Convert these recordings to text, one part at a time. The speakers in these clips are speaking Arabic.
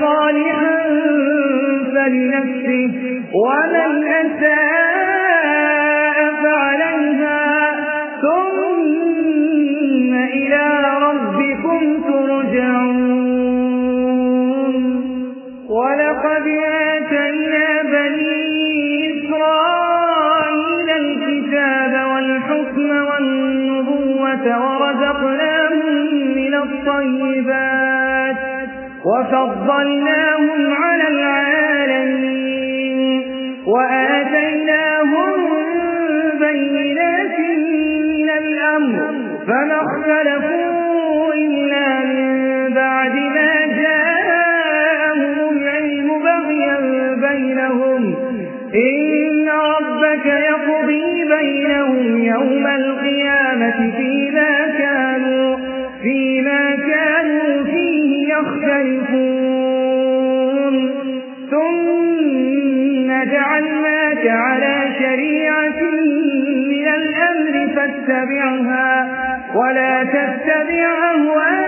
صالحا فلنفسه. ومن أساء وفضلناهم على العالمين وآتيناهم بينات من الأمر فما اختلفوا إلا من بعد ما جاءهم العلم بغيا بينهم. إن ربك يقضي بينهم يوم القيامة فيما على شريعة من الأمر فاتبعها ولا تتبع أهواء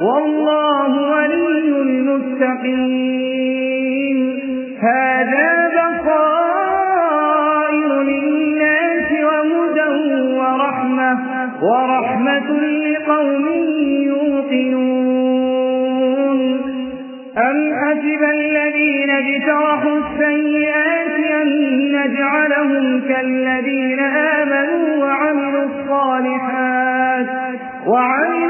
والله ولي المتقين. هذا بصائر للناس وهدى ورحمة ورحمة لقوم يوقنون. أم حسب الذين اجترحوا السيئات أن نجعلهم كالذين آمنوا وعملوا الصالحات وعملوا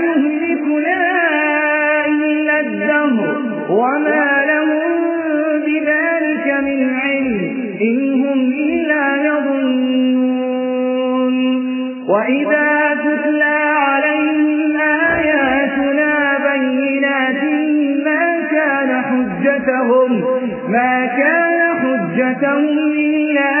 هم إلا يظنون. وإذا تتلى عليهم آياتنا بينات ما كان حجتهم ما كان حجتهم إلا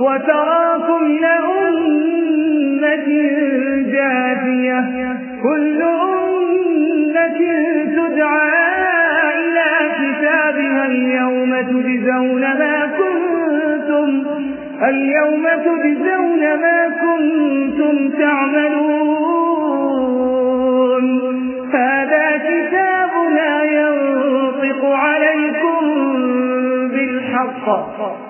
وترى كل أمة جاثية. كل أمة تدعى إلى كتابها اليوم تجزون ما كنتم اليوم تجزون ما كنتم تعملون.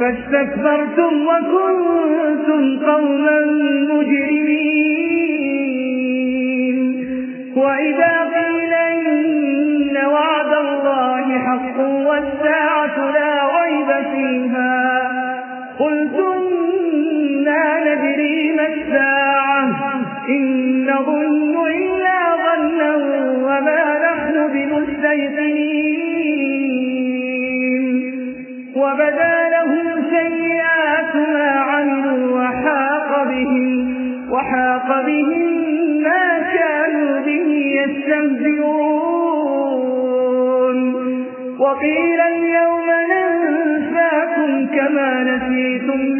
فاستكبرتم وكنتم قوما مجرمين. وإذا قيل إن وعد الله حق والساعة لا ريب فيها قلتم ما ندري ما الساعة إن نظن إلا ظنا وما نحن بمستيقنين. وبدأ وحاق بهم ما كانوا به يستهزئون. وقيل اليوم ننساكم كما نسيتم